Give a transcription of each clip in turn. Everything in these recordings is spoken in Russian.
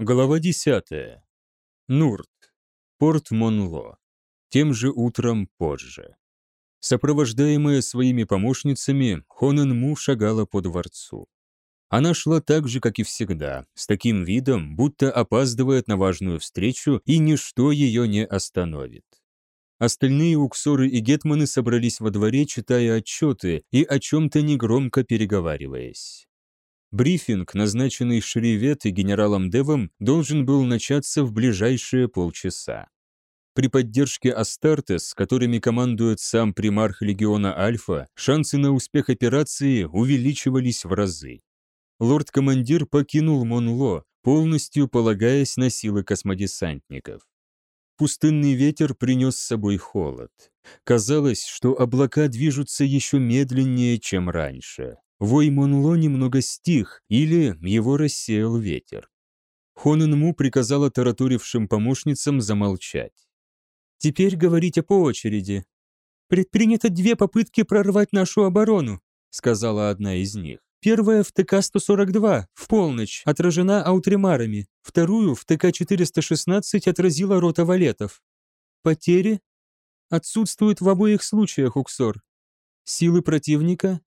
Глава 10. Нурт. Порт Монло. Тем же утром позже. Сопровождаемая своими помощницами, Хонен Му шагала по дворцу. Она шла так же, как и всегда, с таким видом, будто опаздывает на важную встречу, и ничто ее не остановит. Остальные уксоры и гетманы собрались во дворе, читая отчеты и о чем-то негромко переговариваясь. Брифинг, назначенный Шривет и генералом Девом, должен был начаться в ближайшие полчаса. При поддержке Астартес, которыми командует сам примарх легиона Альфа, шансы на успех операции увеличивались в разы. Лорд-командир покинул Монло, полностью полагаясь на силы космодесантников. Пустынный ветер принес с собой холод. Казалось, что облака движутся еще медленнее, чем раньше. Вой Монло немного стих, или его рассеял ветер. Хонен Му приказала таратурившим помощницам замолчать. «Теперь говорите по очереди. Предпринято две попытки прорвать нашу оборону», сказала одна из них. Первая в ТК-142, в полночь, отражена аутримарами. Вторую в ТК-416 отразила рота валетов. Потери? Отсутствуют в обоих случаях, Уксор. Силы противника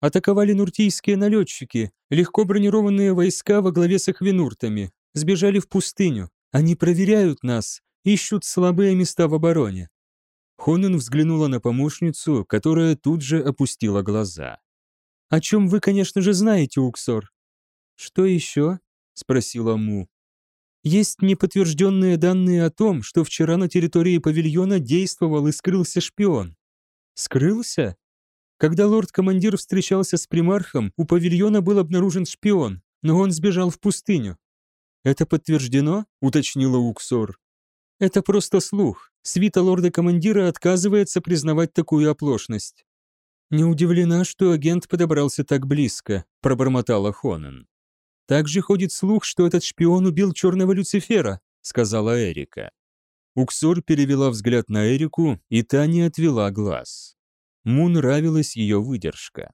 Атаковали нуртийские налетчики, легко бронированные войска во главе с ахвинуртами. Сбежали в пустыню. Они проверяют нас, ищут слабые места в обороне. Хонен взглянула на помощницу, которая тут же опустила глаза. «О чем вы, конечно же, знаете, Уксор?» «Что еще?» — спросила Му. «Есть неподтвержденные данные о том, что вчера на территории павильона действовал и скрылся шпион». «Скрылся?» Когда лорд-командир встречался с примархом, у павильона был обнаружен шпион, но он сбежал в пустыню. «Это подтверждено?» — уточнила Уксор. «Это просто слух. Свита лорда-командира отказывается признавать такую оплошность». «Не удивлена, что агент подобрался так близко», — пробормотала Хонен. «Также ходит слух, что этот шпион убил черного Люцифера», — сказала Эрика. Уксор перевела взгляд на Эрику, и та не отвела глаз. Му нравилась ее выдержка.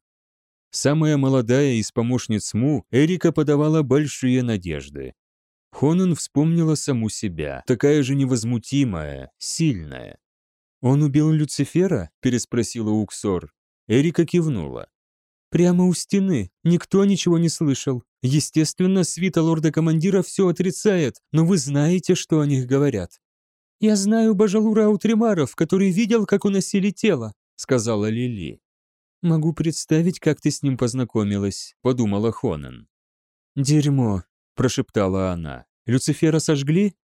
Самая молодая из помощниц Му, Эрика подавала большие надежды. Хонен вспомнила саму себя, такая же невозмутимая, сильная. «Он убил Люцифера?» – переспросила Уксор. Эрика кивнула. «Прямо у стены. Никто ничего не слышал. Естественно, свита лорда-командира все отрицает, но вы знаете, что о них говорят. Я знаю Бажалура Аутримаров, который видел, как уносили тело сказала Лили. «Могу представить, как ты с ним познакомилась», — подумала Хонан. «Дерьмо», — прошептала она. «Люцифера сожгли?»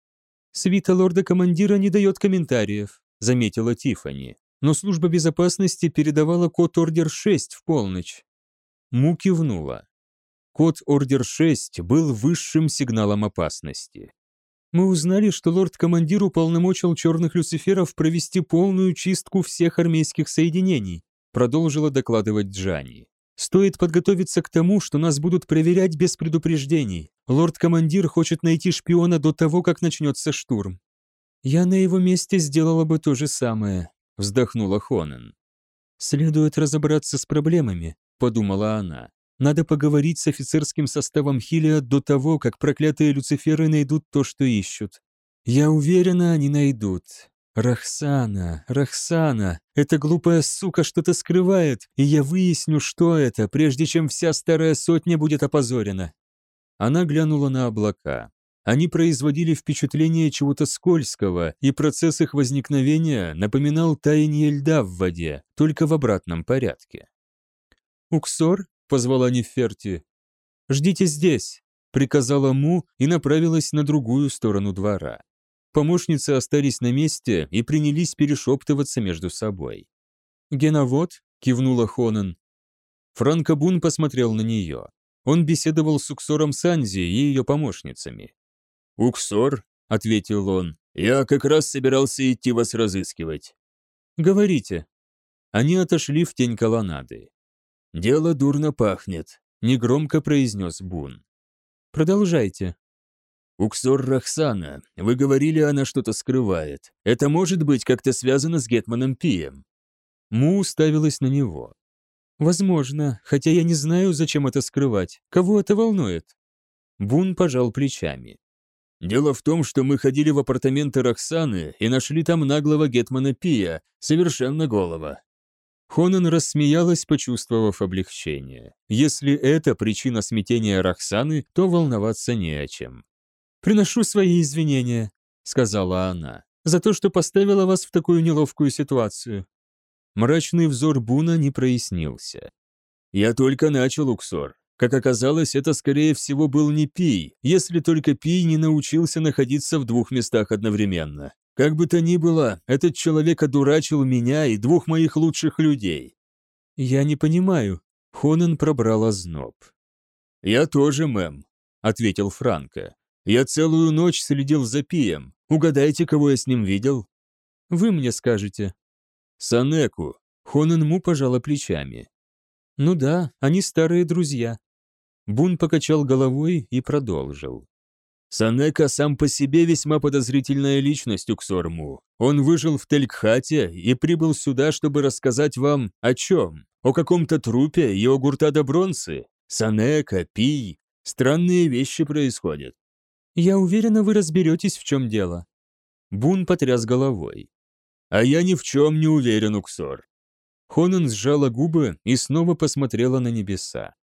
«Свита лорда-командира не дает комментариев», — заметила Тифани. «Но служба безопасности передавала код Ордер 6 в полночь». Му кивнула. Код Ордер 6 был высшим сигналом опасности. Мы узнали, что лорд-командир уполномочил черных люциферов провести полную чистку всех армейских соединений, продолжила докладывать Джани. Стоит подготовиться к тому, что нас будут проверять без предупреждений. Лорд-командир хочет найти шпиона до того, как начнется штурм. Я на его месте сделала бы то же самое, вздохнула Хонен. Следует разобраться с проблемами, подумала она. Надо поговорить с офицерским составом Хилия до того, как проклятые Люциферы найдут то, что ищут. Я уверена, они найдут. Рахсана, Рахсана, эта глупая сука что-то скрывает, и я выясню, что это, прежде чем вся старая сотня будет опозорена. Она глянула на облака. Они производили впечатление чего-то скользкого, и процесс их возникновения напоминал таяние льда в воде, только в обратном порядке. Уксор — позвала Неферти. «Ждите здесь», — приказала Му и направилась на другую сторону двора. Помощницы остались на месте и принялись перешептываться между собой. «Геновод?» — кивнула Хонен. Франко Бун посмотрел на нее. Он беседовал с Уксором Санзи и ее помощницами. «Уксор?» — ответил он. «Я как раз собирался идти вас разыскивать». «Говорите». Они отошли в тень колоннады. «Дело дурно пахнет», — негромко произнес Бун. «Продолжайте». «Уксор Рахсана, вы говорили, она что-то скрывает. Это может быть как-то связано с Гетманом Пием?» Му уставилась на него. «Возможно, хотя я не знаю, зачем это скрывать. Кого это волнует?» Бун пожал плечами. Дело в том, что мы ходили в апартаменты Роксаны и нашли там наглого гетмана Пия, совершенно голого. Хонан рассмеялась, почувствовав облегчение. Если это причина смятения Роксаны, то волноваться не о чем. «Приношу свои извинения», — сказала она, «за то, что поставила вас в такую неловкую ситуацию». Мрачный взор Буна не прояснился. «Я только начал, Уксор. Как оказалось, это, скорее всего, был не Пий, если только Пий не научился находиться в двух местах одновременно. Как бы то ни было, этот человек одурачил меня и двух моих лучших людей. Я не понимаю. Хонен пробрал озноб. Я тоже, мэм, ответил Франко. Я целую ночь следил за Пием. Угадайте, кого я с ним видел? Вы мне скажете. Санеку. Хонен Му пожала плечами. Ну да, они старые друзья. Бун покачал головой и продолжил. Санека сам по себе весьма подозрительная личность Уксорму. Он выжил в Телькхате и прибыл сюда, чтобы рассказать вам о чем? О каком-то трупе и о Гуртада-Бронце? Санека, Пий. Странные вещи происходят. Я уверена, вы разберетесь, в чем дело. Бун потряс головой. А я ни в чем не уверен, Уксор. Хонан сжала губы и снова посмотрела на небеса.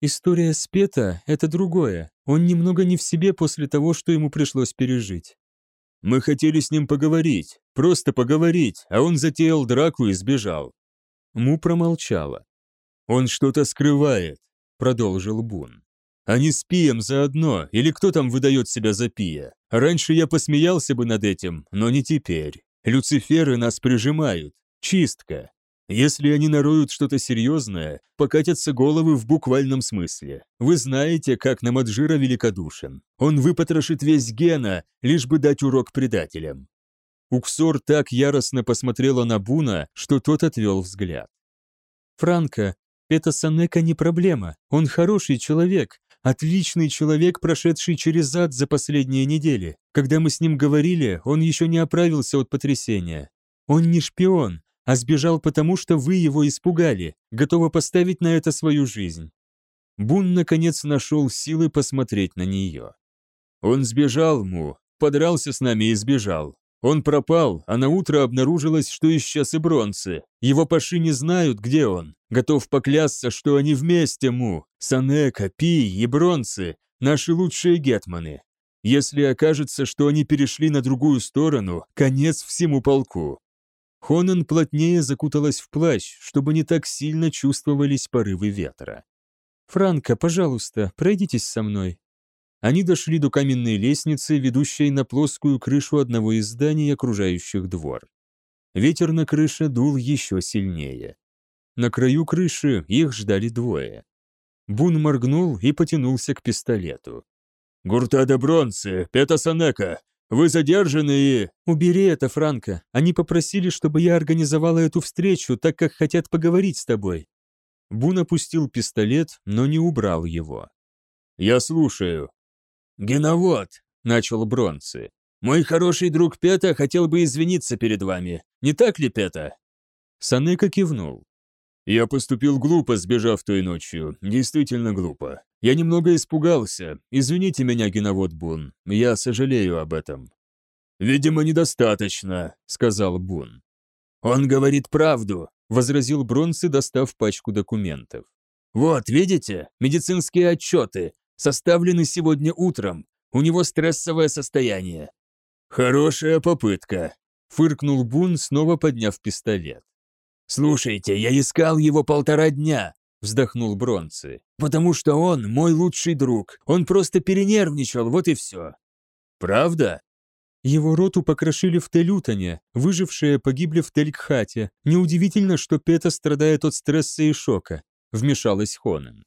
История Спета — это другое. Он немного не в себе после того, что ему пришлось пережить. Мы хотели с ним поговорить, просто поговорить, а он затеял драку и сбежал. Му промолчала. «Он что-то скрывает», — продолжил Бун. «Они с Пием заодно, или кто там выдает себя за Пия? Раньше я посмеялся бы над этим, но не теперь. Люциферы нас прижимают. Чистка. Если они нароют что-то серьезное, покатятся головы в буквальном смысле. Вы знаете, как Намаджира великодушен. Он выпотрошит весь Гена, лишь бы дать урок предателям. Уксор так яростно посмотрела на Буна, что тот отвел взгляд. «Франко, это Санека не проблема. Он хороший человек, отличный человек, прошедший через ад за последние недели. Когда мы с ним говорили, он еще не оправился от потрясения. Он не шпион, а сбежал потому, что вы его испугали, готовы поставить на это свою жизнь. Бун, наконец, нашел силы посмотреть на нее. Он сбежал, Му, подрался с нами и сбежал. Он пропал, а на утро обнаружилось, что исчез и Бронцы. Его паши не знают, где он. Готов поклясться, что они вместе, Му. Санека, Пи и Бронцы – наши лучшие гетманы. Если окажется, что они перешли на другую сторону, конец всему полку. Хонан плотнее закуталась в плащ, чтобы не так сильно чувствовались порывы ветра. «Франко, пожалуйста, пройдитесь со мной». Они дошли до каменной лестницы, ведущей на плоскую крышу одного из зданий, окружающих двор. Ветер на крыше дул еще сильнее. На краю крыши их ждали двое. Бун моргнул и потянулся к пистолету. «Гуртада Бронце, Пета Санека, вы задержаны и...» «Убери это, Франко. Они попросили, чтобы я организовала эту встречу, так как хотят поговорить с тобой». Бун опустил пистолет, но не убрал его. «Я слушаю». «Геновод», — начал Бронцы. «Мой хороший друг Пета хотел бы извиниться перед вами. Не так ли, Пета?» Санека кивнул. «Я поступил глупо, сбежав той ночью. Действительно глупо. Я немного испугался. Извините меня, Геновод Бун. Я сожалею об этом». «Видимо, недостаточно», — сказал Бун. «Он говорит правду», — возразил Бронсы, достав пачку документов. «Вот, видите, медицинские отчеты, составлены сегодня утром. У него стрессовое состояние». «Хорошая попытка», — фыркнул Бун, снова подняв пистолет. «Слушайте, я искал его полтора дня. — вздохнул Бронцы. «Потому что он мой лучший друг. Он просто перенервничал, вот и все». «Правда?» Его роту покрошили в Телютоне, выжившие погибли в Телькхате. Неудивительно, что Пета страдает от стресса и шока, вмешалась Хонен.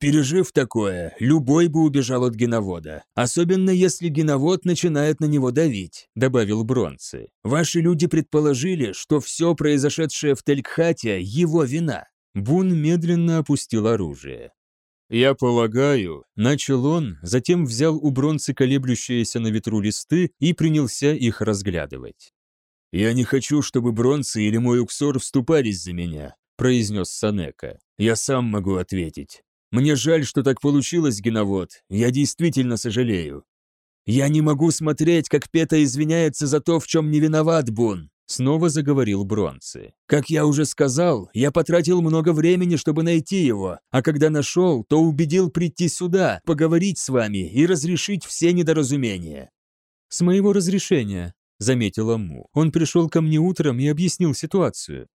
Пережив такое, любой бы убежал от геновода, особенно если геновод начинает на него давить, добавил Бронцы. Ваши люди предположили, что все произошедшее в Телькхате – его вина. Бун медленно опустил оружие. «Я полагаю», — начал он, затем взял у бронцы колеблющиеся на ветру листы и принялся их разглядывать. «Я не хочу, чтобы бронцы или мой уксор вступались за меня», — произнес Санека. «Я сам могу ответить. Мне жаль, что так получилось, Геновод. Я действительно сожалею». «Я не могу смотреть, как Пета извиняется за то, в чем не виноват Бун», снова заговорил Бронцы. «Как я уже сказал, я потратил много времени, чтобы найти его, а когда нашел, то убедил прийти сюда, поговорить с вами и разрешить все недоразумения». «С моего разрешения», — заметила Му. «Он пришел ко мне утром и объяснил ситуацию».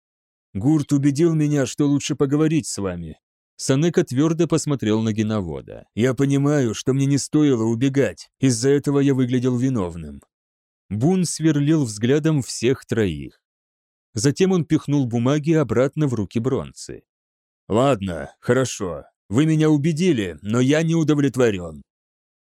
«Гурт убедил меня, что лучше поговорить с вами. Санека твердо посмотрел на геновода. «Я понимаю, что мне не стоило убегать. Из-за этого я выглядел виновным». Бун сверлил взглядом всех троих. Затем он пихнул бумаги обратно в руки Бронцы. «Ладно, хорошо. Вы меня убедили, но я не удовлетворен».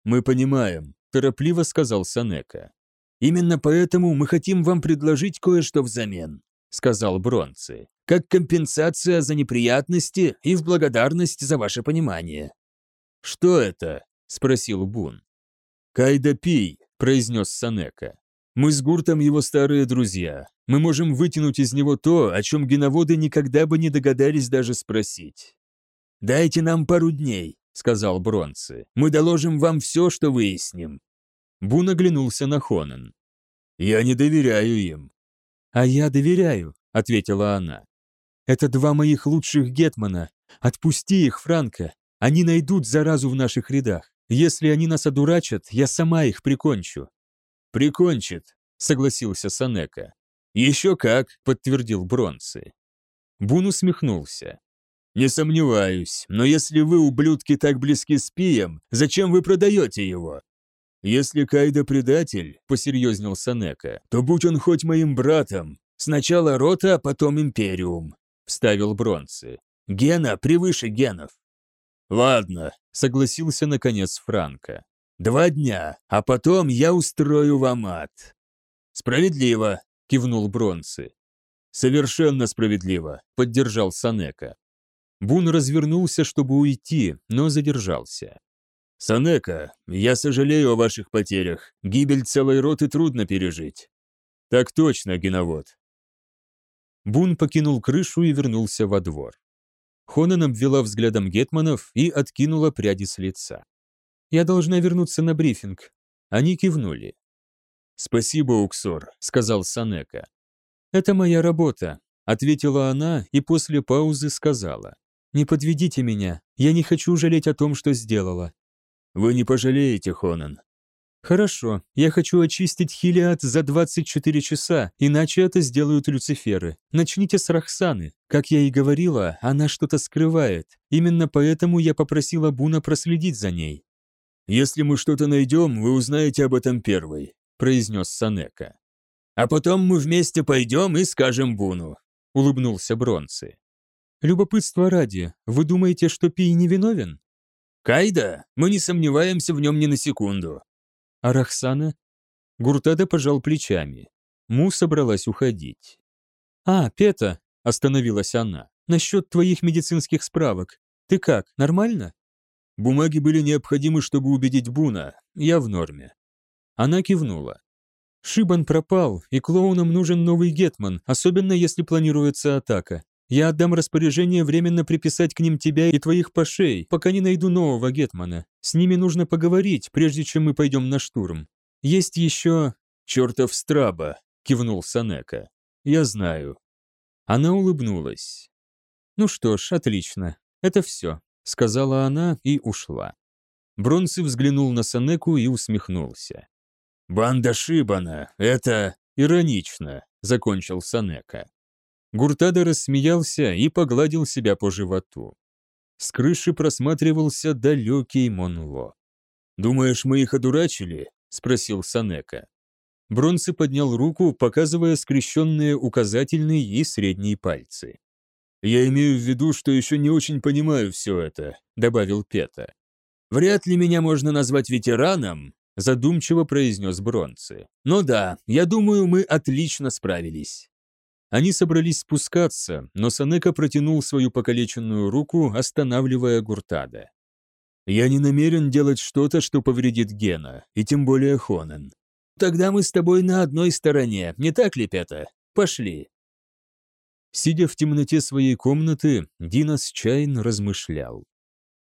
«Мы понимаем», – торопливо сказал Санека. «Именно поэтому мы хотим вам предложить кое-что взамен», – сказал Бронцы как компенсация за неприятности и в благодарность за ваше понимание». «Что это?» – спросил Бун. «Кайда Пий», – произнес Санека. «Мы с Гуртом его старые друзья. Мы можем вытянуть из него то, о чем геноводы никогда бы не догадались даже спросить». «Дайте нам пару дней», – сказал Бронцы. «Мы доложим вам все, что выясним». Бун оглянулся на Хонен. «Я не доверяю им». «А я доверяю», – ответила она. Это два моих лучших гетмана. Отпусти их, Франко. Они найдут заразу в наших рядах. Если они нас одурачат, я сама их прикончу». «Прикончит», — согласился Санека. «Еще как», — подтвердил Бронцы. Бун усмехнулся. «Не сомневаюсь, но если вы, ублюдки, так близки с Пием, зачем вы продаете его?» «Если Кайда предатель», — посерьезнел Санека, «то будь он хоть моим братом. Сначала рота, а потом империум вставил Бронцы. «Гена превыше генов». «Ладно», — согласился наконец Франко. «Два дня, а потом я устрою вам ад». «Справедливо», — кивнул Бронцы. «Совершенно справедливо», — поддержал Санека. Бун развернулся, чтобы уйти, но задержался. «Санека, я сожалею о ваших потерях. Гибель целой роты трудно пережить». «Так точно, Геновод», Бун покинул крышу и вернулся во двор. Хонан обвела взглядом гетманов и откинула пряди с лица. «Я должна вернуться на брифинг». Они кивнули. «Спасибо, Уксор», — сказал Санека. «Это моя работа», — ответила она и после паузы сказала. «Не подведите меня, я не хочу жалеть о том, что сделала». «Вы не пожалеете, Хонан. «Хорошо, я хочу очистить Хилиад за 24 часа, иначе это сделают Люциферы. Начните с Рахсаны. Как я и говорила, она что-то скрывает. Именно поэтому я попросила Буна проследить за ней». «Если мы что-то найдем, вы узнаете об этом первой», — произнес Санека. «А потом мы вместе пойдем и скажем Буну», — улыбнулся Бронцы. «Любопытство ради, вы думаете, что Пий невиновен?» «Кайда, мы не сомневаемся в нем ни на секунду. А? Гуртада пожал плечами. Му собралась уходить. «А, Пета!» – остановилась она. «Насчет твоих медицинских справок. Ты как, нормально?» «Бумаги были необходимы, чтобы убедить Буна. Я в норме». Она кивнула. «Шибан пропал, и клоунам нужен новый гетман, особенно если планируется атака. Я отдам распоряжение временно приписать к ним тебя и твоих пашей, пока не найду нового гетмана. С ними нужно поговорить, прежде чем мы пойдем на штурм. Есть еще...» «Чертов Страба», — кивнул Санека. «Я знаю». Она улыбнулась. «Ну что ж, отлично. Это все», — сказала она и ушла. Бронцы взглянул на Санеку и усмехнулся. «Банда Шибана, это иронично», — закончил Санека. Гуртада рассмеялся и погладил себя по животу. С крыши просматривался далекий Монло. «Думаешь, мы их одурачили?» – спросил Санека. Бронцы поднял руку, показывая скрещенные указательный и средний пальцы. «Я имею в виду, что еще не очень понимаю все это», – добавил Пета. «Вряд ли меня можно назвать ветераном», – задумчиво произнес Бронцы. «Но да, я думаю, мы отлично справились». Они собрались спускаться, но Санека протянул свою покалеченную руку, останавливая Гуртада. «Я не намерен делать что-то, что повредит Гена, и тем более Хонен. Тогда мы с тобой на одной стороне, не так ли, Пета? Пошли». Сидя в темноте своей комнаты, Динас Чайн размышлял.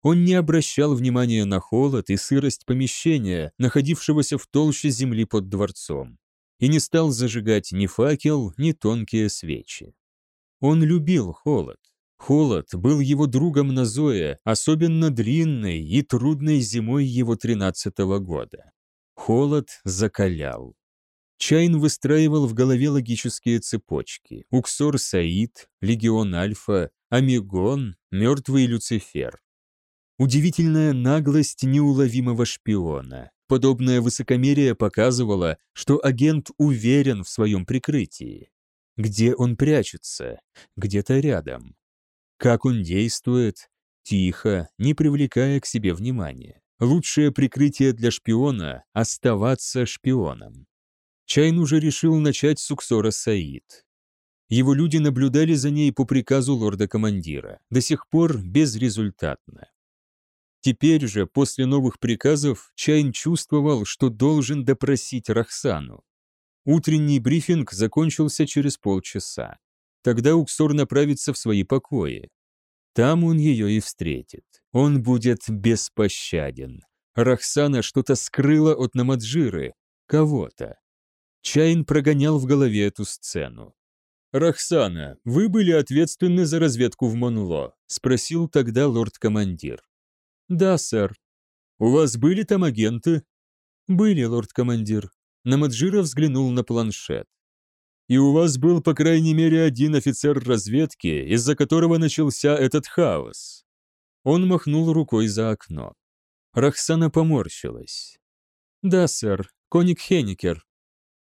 Он не обращал внимания на холод и сырость помещения, находившегося в толще земли под дворцом, и не стал зажигать ни факел, ни тонкие свечи. Он любил холод. Холод был его другом на Зое, особенно длинной и трудной зимой его тринадцатого года. Холод закалял. Чайн выстраивал в голове логические цепочки. Уксор Саид, Легион Альфа, Амигон, Мертвый Люцифер. Удивительная наглость неуловимого шпиона. Подобное высокомерие показывало, что агент уверен в своем прикрытии. Где он прячется? Где-то рядом. Как он действует? Тихо, не привлекая к себе внимания. Лучшее прикрытие для шпиона – оставаться шпионом. Чайн уже решил начать с Уксора Саид. Его люди наблюдали за ней по приказу лорда-командира, до сих пор безрезультатно. Теперь же, после новых приказов, Чайн чувствовал, что должен допросить Рахсану. Утренний брифинг закончился через полчаса. Тогда Уксор направится в свои покои. Там он ее и встретит. Он будет беспощаден. Рахсана что-то скрыла от Намаджиры, кого-то. Чайн прогонял в голове эту сцену. «Рахсана, вы были ответственны за разведку в Монло?» – спросил тогда лорд-командир. «Да, сэр». «У вас были там агенты?» «Были, лорд-командир». Намаджира взглянул на планшет. «И у вас был, по крайней мере, один офицер разведки, из-за которого начался этот хаос». Он махнул рукой за окно. Рахсана поморщилась. «Да, сэр, Коник Хеникер».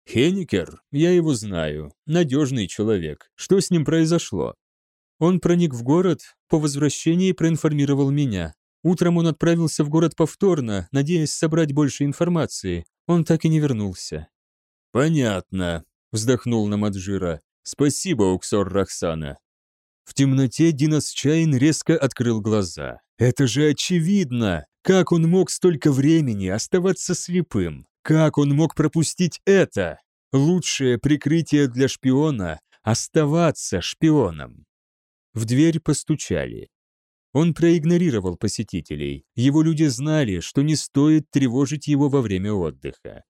«Хеникер? Я его знаю. Надежный человек. Что с ним произошло?» Он проник в город, по возвращении проинформировал меня. Утром он отправился в город повторно, надеясь собрать больше информации. Он так и не вернулся. «Понятно», — вздохнул Намаджира. «Спасибо, Уксор Рахсана». В темноте Динас Чайн резко открыл глаза. «Это же очевидно! Как он мог столько времени оставаться слепым? Как он мог пропустить это? Лучшее прикрытие для шпиона — оставаться шпионом». В дверь постучали. Он проигнорировал посетителей. Его люди знали, что не стоит тревожить его во время отдыха.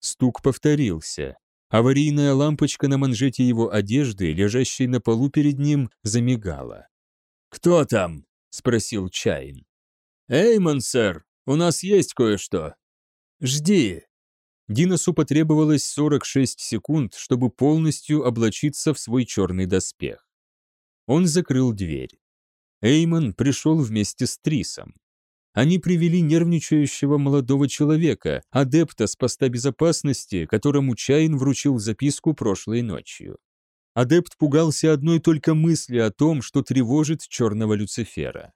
Стук повторился. Аварийная лампочка на манжете его одежды, лежащей на полу перед ним, замигала. «Кто там?» — спросил Чайн. «Эймон, сэр, у нас есть кое-что». «Жди». Диносу потребовалось 46 секунд, чтобы полностью облачиться в свой черный доспех. Он закрыл дверь. Эймон пришел вместе с Трисом. Они привели нервничающего молодого человека, адепта с поста безопасности, которому Чайн вручил записку прошлой ночью. Адепт пугался одной только мысли о том, что тревожит черного Люцифера.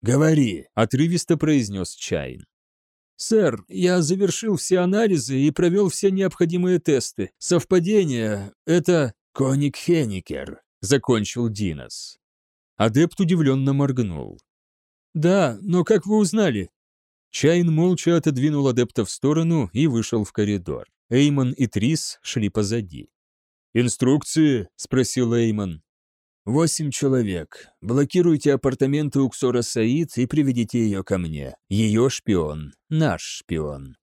«Говори», — отрывисто произнес Чайн. «Сэр, я завершил все анализы и провел все необходимые тесты. Совпадение — это Коник Хеникер», — закончил Динос. Адепт удивленно моргнул. «Да, но как вы узнали?» Чайн молча отодвинул адепта в сторону и вышел в коридор. Эймон и Трис шли позади. «Инструкции?» – спросил Эймон. «Восемь человек. Блокируйте апартаменты Уксора Саид и приведите ее ко мне. Ее шпион. Наш шпион».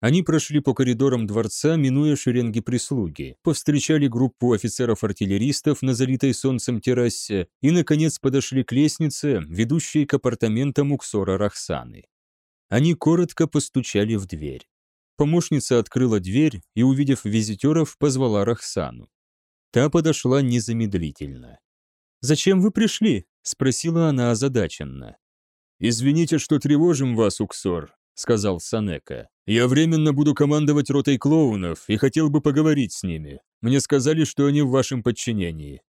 Они прошли по коридорам дворца, минуя шеренги прислуги, повстречали группу офицеров-артиллеристов на залитой солнцем террасе и, наконец, подошли к лестнице, ведущей к апартаментам Уксора Рахсаны. Они коротко постучали в дверь. Помощница открыла дверь и, увидев визитеров, позвала Рахсану. Та подошла незамедлительно. «Зачем вы пришли?» – спросила она озадаченно. «Извините, что тревожим вас, Уксор», – сказал Санека. «Я временно буду командовать ротой клоунов и хотел бы поговорить с ними. Мне сказали, что они в вашем подчинении».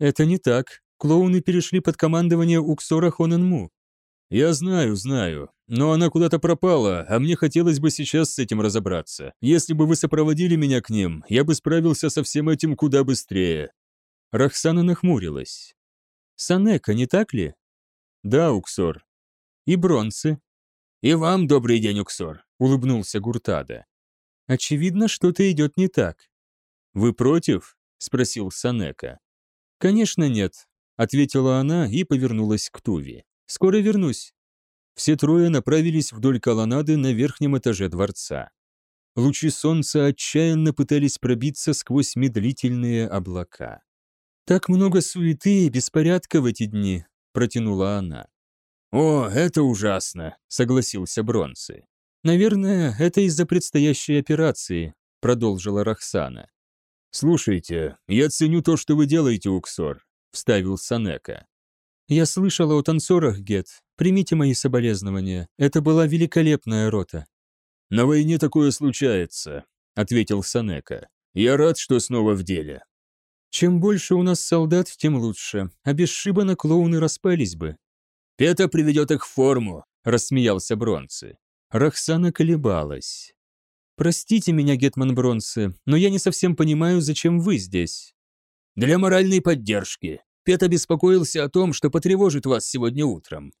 «Это не так. Клоуны перешли под командование Уксора Хоненму». «Я знаю, знаю. Но она куда-то пропала, а мне хотелось бы сейчас с этим разобраться. Если бы вы сопроводили меня к ним, я бы справился со всем этим куда быстрее». Рахсана нахмурилась. «Санека, не так ли?» «Да, Уксор». «И бронцы?» «И вам добрый день, Уксор», — улыбнулся Гуртада. «Очевидно, что-то идет не так». «Вы против?» — спросил Санека. «Конечно нет», — ответила она и повернулась к Туви. Скоро вернусь». Все трое направились вдоль колоннады на верхнем этаже дворца. Лучи солнца отчаянно пытались пробиться сквозь медлительные облака. «Так много суеты и беспорядка в эти дни», — протянула она. «О, это ужасно», — согласился Бронцы. «Наверное, это из-за предстоящей операции», — продолжила Рахсана. «Слушайте, я ценю то, что вы делаете, Уксор», — вставил Санека. «Я слышала о танцорах, Гет. Примите мои соболезнования. Это была великолепная рота». «На войне такое случается», — ответил Санека. «Я рад, что снова в деле». «Чем больше у нас солдат, тем лучше, а без Шибана клоуны распались бы». «Пета приведет их в форму», — рассмеялся Бронцы. Рахсана колебалась. «Простите меня, Гетман Бронсы, но я не совсем понимаю, зачем вы здесь». «Для моральной поддержки. Пет обеспокоился о том, что потревожит вас сегодня утром».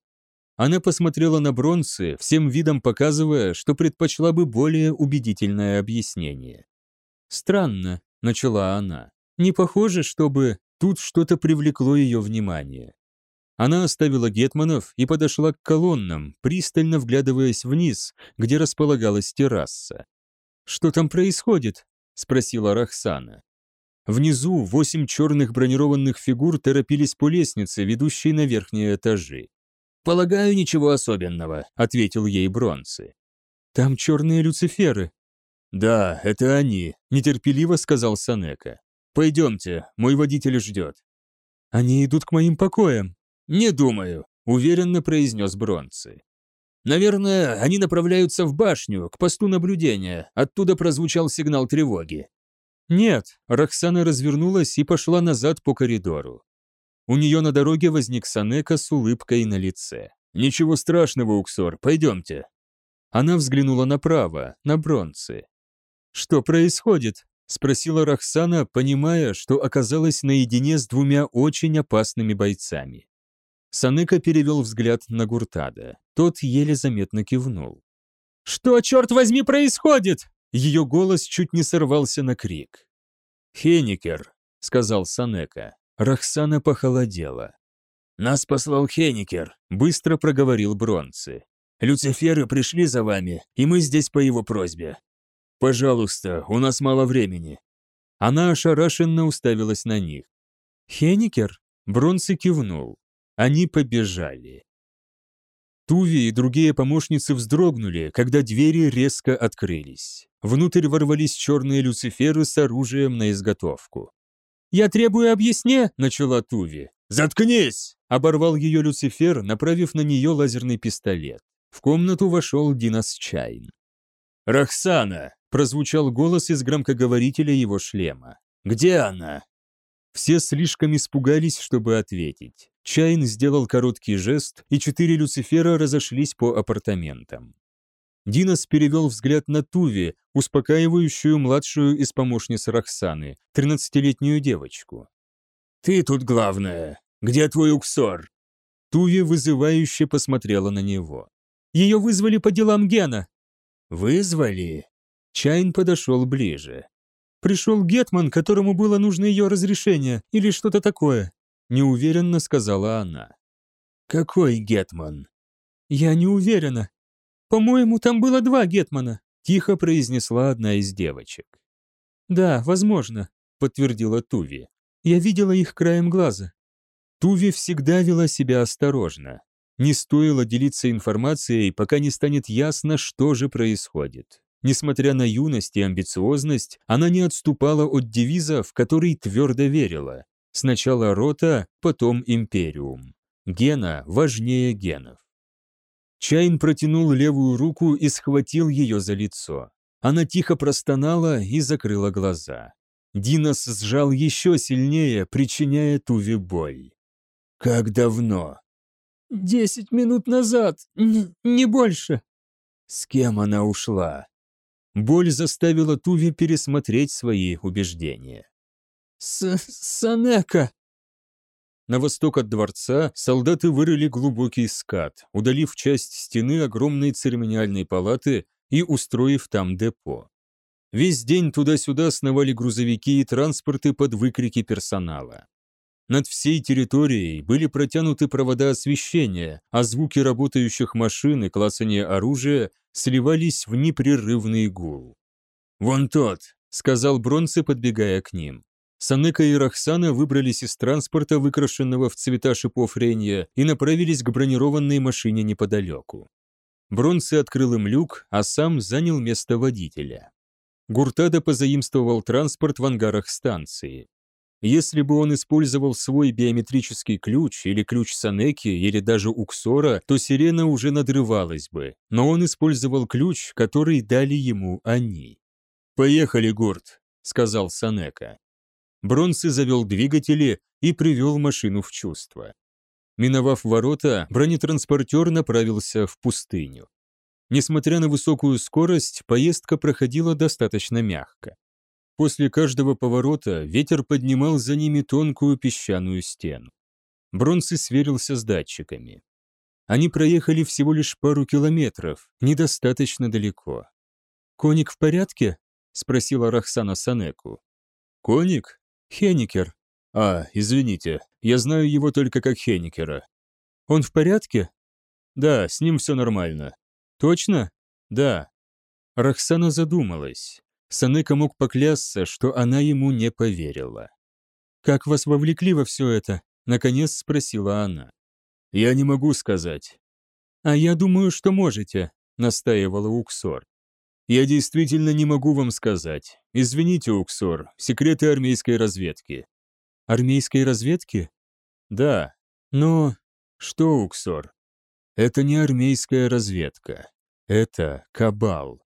Она посмотрела на Бронсы, всем видом показывая, что предпочла бы более убедительное объяснение. «Странно», — начала она. «Не похоже, чтобы тут что-то привлекло ее внимание». Она оставила гетманов и подошла к колоннам, пристально вглядываясь вниз, где располагалась терраса. «Что там происходит?» — спросила Рахсана. Внизу восемь черных бронированных фигур торопились по лестнице, ведущей на верхние этажи. «Полагаю, ничего особенного», — ответил ей Бронцы. «Там черные люциферы». «Да, это они», — нетерпеливо сказал Санека. «Пойдемте, мой водитель ждет». «Они идут к моим покоям». «Не думаю», — уверенно произнес Бронцы. Наверное, они направляются в башню, к посту наблюдения. Оттуда прозвучал сигнал тревоги. Нет, Роксана развернулась и пошла назад по коридору. У нее на дороге возник Санека с улыбкой на лице. «Ничего страшного, Уксор, пойдемте». Она взглянула направо, на бронцы. «Что происходит?» — спросила Рахсана, понимая, что оказалась наедине с двумя очень опасными бойцами. Санека перевел взгляд на Гуртада. Тот еле заметно кивнул. «Что, черт возьми, происходит?» Ее голос чуть не сорвался на крик. «Хеникер», — сказал Санека. Рахсана похолодела. «Нас послал Хеникер», — быстро проговорил Бронцы. «Люциферы пришли за вами, и мы здесь по его просьбе. Пожалуйста, у нас мало времени». Она ошарашенно уставилась на них. «Хеникер?» — Бронцы кивнул. Они побежали. Туви и другие помощницы вздрогнули, когда двери резко открылись. Внутрь ворвались черные люциферы с оружием на изготовку. «Я требую объяснения!» — начала Туви. «Заткнись!» — оборвал ее Люцифер, направив на нее лазерный пистолет. В комнату вошел Динас Чайн. «Рахсана!» — прозвучал голос из громкоговорителя его шлема. «Где она?» Все слишком испугались, чтобы ответить. Чайн сделал короткий жест, и четыре Люцифера разошлись по апартаментам. Динос перевел взгляд на Туви, успокаивающую младшую из помощниц Рахсаны, тринадцатилетнюю девочку. «Ты тут главная. Где твой уксор?» Туви вызывающе посмотрела на него. «Ее вызвали по делам Гена». «Вызвали?» Чайн подошел ближе. «Пришел Гетман, которому было нужно ее разрешение, или что-то такое неуверенно сказала она. Какой гетман? Я не уверена. По-моему, там было два гетмана, тихо произнесла одна из девочек. Да, возможно, подтвердила Туви. Я видела их краем глаза. Туви всегда вела себя осторожно. Не стоило делиться информацией, пока не станет ясно, что же происходит. Несмотря на юность и амбициозность, она не отступала от девиза, в который твердо верила. Сначала рота, потом империум. Гена важнее генов. Чайн протянул левую руку и схватил ее за лицо. Она тихо простонала и закрыла глаза. Динос сжал еще сильнее, причиняя Туве боль. «Как давно?» «Десять минут назад, Н не больше». «С кем она ушла?» Боль заставила Туви пересмотреть свои убеждения. С Санека!» На восток от дворца солдаты вырыли глубокий скат, удалив часть стены огромной церемониальной палаты и устроив там депо. Весь день туда-сюда сновали грузовики и транспорты под выкрики персонала. Над всей территорией были протянуты провода освещения, а звуки работающих машин и клацания оружия сливались в непрерывный гул. «Вон тот», — сказал Бронце, подбегая к ним. Санека и Рахсана выбрались из транспорта, выкрашенного в цвета шипов ренья, и направились к бронированной машине неподалеку. Бронце открыл им люк, а сам занял место водителя. Гуртада позаимствовал транспорт в ангарах станции. Если бы он использовал свой биометрический ключ или ключ Санеки или даже Уксора, то сирена уже надрывалась бы, но он использовал ключ, который дали ему они. «Поехали, Гурт», — сказал Санека. Бронсы завел двигатели и привел машину в чувство. Миновав ворота, бронетранспортер направился в пустыню. Несмотря на высокую скорость, поездка проходила достаточно мягко. После каждого поворота ветер поднимал за ними тонкую песчаную стену. Бронсы сверился с датчиками. Они проехали всего лишь пару километров, недостаточно далеко. «Коник в порядке?» — спросила Рахсана Санеку. «Коник? Хеникер. А, извините, я знаю его только как Хеникера. Он в порядке? Да, с ним все нормально. Точно? Да. Рахсана задумалась. Санека мог поклясться, что она ему не поверила. «Как вас вовлекли во все это?» — наконец спросила она. «Я не могу сказать». «А я думаю, что можете», — настаивала Уксор. «Я действительно не могу вам сказать. Извините, Уксор, секреты армейской разведки». «Армейской разведки?» «Да. Но...» «Что, Уксор?» «Это не армейская разведка. Это кабал».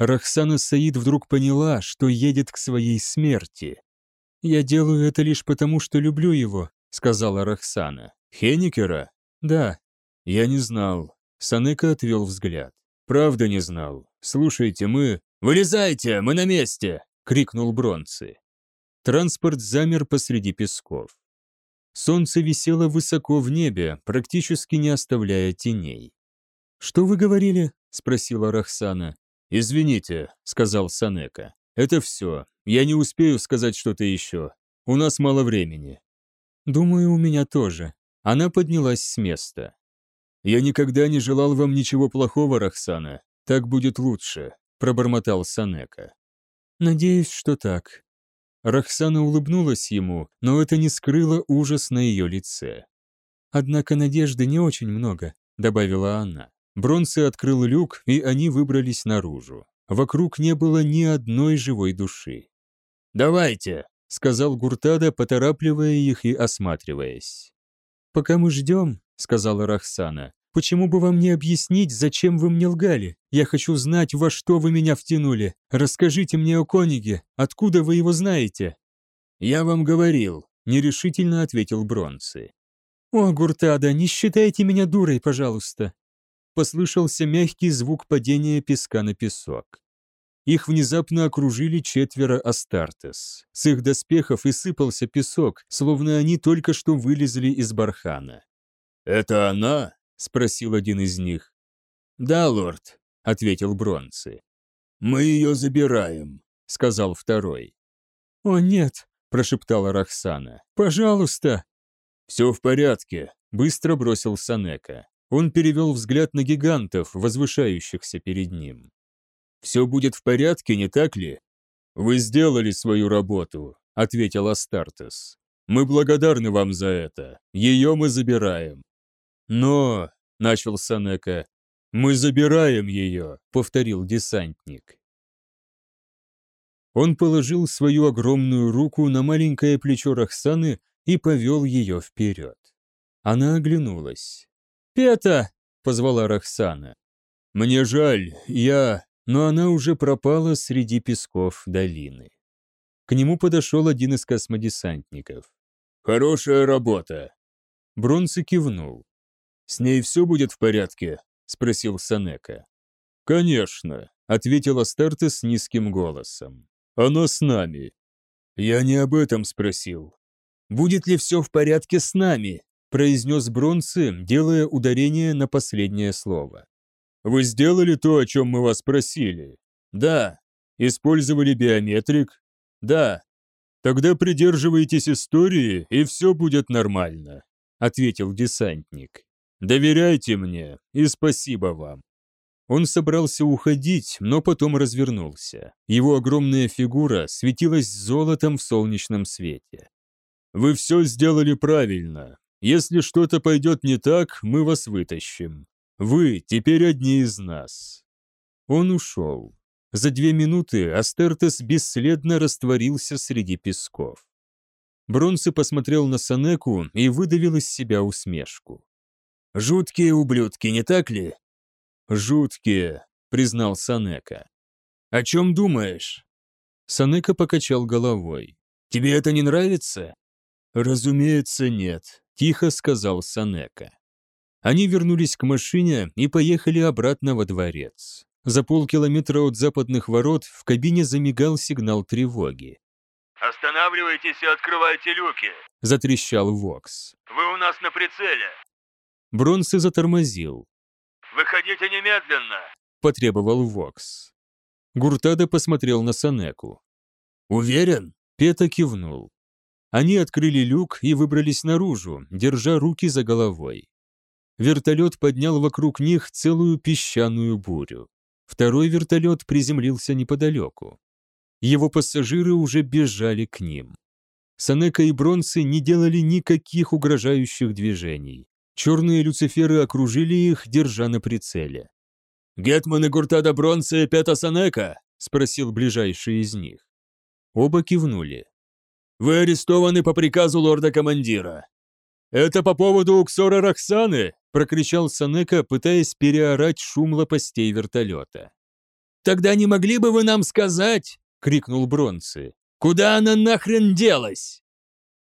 Рахсана Саид вдруг поняла, что едет к своей смерти. «Я делаю это лишь потому, что люблю его», — сказала Рахсана. «Хеникера?» «Да». «Я не знал». Санека отвел взгляд. «Правда не знал. Слушайте, мы...» «Вылезайте, мы на месте!» — крикнул Бронцы. Транспорт замер посреди песков. Солнце висело высоко в небе, практически не оставляя теней. «Что вы говорили?» — спросила Рахсана. «Извините», — сказал Санека. «Это все. Я не успею сказать что-то еще. У нас мало времени». «Думаю, у меня тоже». Она поднялась с места. «Я никогда не желал вам ничего плохого, Рахсана. Так будет лучше», — пробормотал Санека. «Надеюсь, что так». Рахсана улыбнулась ему, но это не скрыло ужас на ее лице. «Однако надежды не очень много», — добавила она. Бронсы открыл люк, и они выбрались наружу. Вокруг не было ни одной живой души. «Давайте», — сказал Гуртада, поторапливая их и осматриваясь. «Пока мы ждем», — сказала Рахсана, — «почему бы вам не объяснить, зачем вы мне лгали? Я хочу знать, во что вы меня втянули. Расскажите мне о Кониге. Откуда вы его знаете?» «Я вам говорил», — нерешительно ответил Бронцы. «О, Гуртада, не считайте меня дурой, пожалуйста послышался мягкий звук падения песка на песок. Их внезапно окружили четверо Астартес. С их доспехов и сыпался песок, словно они только что вылезли из бархана. «Это она?» — спросил один из них. «Да, лорд», — ответил Бронцы. «Мы ее забираем», — сказал второй. «О, нет», — прошептала Рахсана. «Пожалуйста». «Все в порядке», — быстро бросил Санека. Он перевел взгляд на гигантов, возвышающихся перед ним. «Все будет в порядке, не так ли?» «Вы сделали свою работу», — ответил Астартес. «Мы благодарны вам за это. Ее мы забираем». «Но», — начал Санека, — «мы забираем ее», — повторил десантник. Он положил свою огромную руку на маленькое плечо Рахсаны и повел ее вперед. Она оглянулась. «Пета!» — позвала Рахсана. «Мне жаль, я...» Но она уже пропала среди песков долины. К нему подошел один из космодесантников. «Хорошая работа!» Бронце кивнул. «С ней все будет в порядке?» — спросил Санека. «Конечно», — ответил Астартес низким голосом. «Оно с нами». «Я не об этом спросил». «Будет ли все в порядке с нами?» Произнес Бронцы, делая ударение на последнее слово. «Вы сделали то, о чем мы вас просили?» «Да». «Использовали биометрик?» «Да». Тогда придерживайтесь истории, и все будет нормально, ответил десантник. Доверяйте мне, и спасибо вам. Он собрался уходить, но потом развернулся. Его огромная фигура светилась золотом в солнечном свете. «Вы все сделали правильно. Если что-то пойдет не так, мы вас вытащим. Вы теперь одни из нас». Он ушел. За две минуты Астертес бесследно растворился среди песков. Бронце посмотрел на Санеку и выдавил из себя усмешку. «Жуткие ублюдки, не так ли?» «Жуткие», — признал Санека. «О чем думаешь?» Санека покачал головой. «Тебе это не нравится?» «Разумеется, нет», — тихо сказал Санека. Они вернулись к машине и поехали обратно во дворец. За полкилометра от западных ворот в кабине замигал сигнал тревоги. «Останавливайтесь и открывайте люки!» – затрещал Вокс. «Вы у нас на прицеле!» Бронсы затормозил. «Выходите немедленно!» – потребовал Вокс. Гуртада посмотрел на Санеку. «Уверен?» – Пета кивнул. Они открыли люк и выбрались наружу, держа руки за головой. Вертолет поднял вокруг них целую песчаную бурю. Второй вертолет приземлился неподалеку. Его пассажиры уже бежали к ним. Санека и Бронсы не делали никаких угрожающих движений. Черные люциферы окружили их, держа на прицеле. «Гетман и Гуртада Бронса и Пета Санека?» – спросил ближайший из них. Оба кивнули. «Вы арестованы по приказу лорда-командира». «Это по поводу Уксора Рахсаны?» прокричал Санека, пытаясь переорать шум лопастей вертолета. «Тогда не могли бы вы нам сказать?» — крикнул Бронцы. «Куда она нахрен делась?»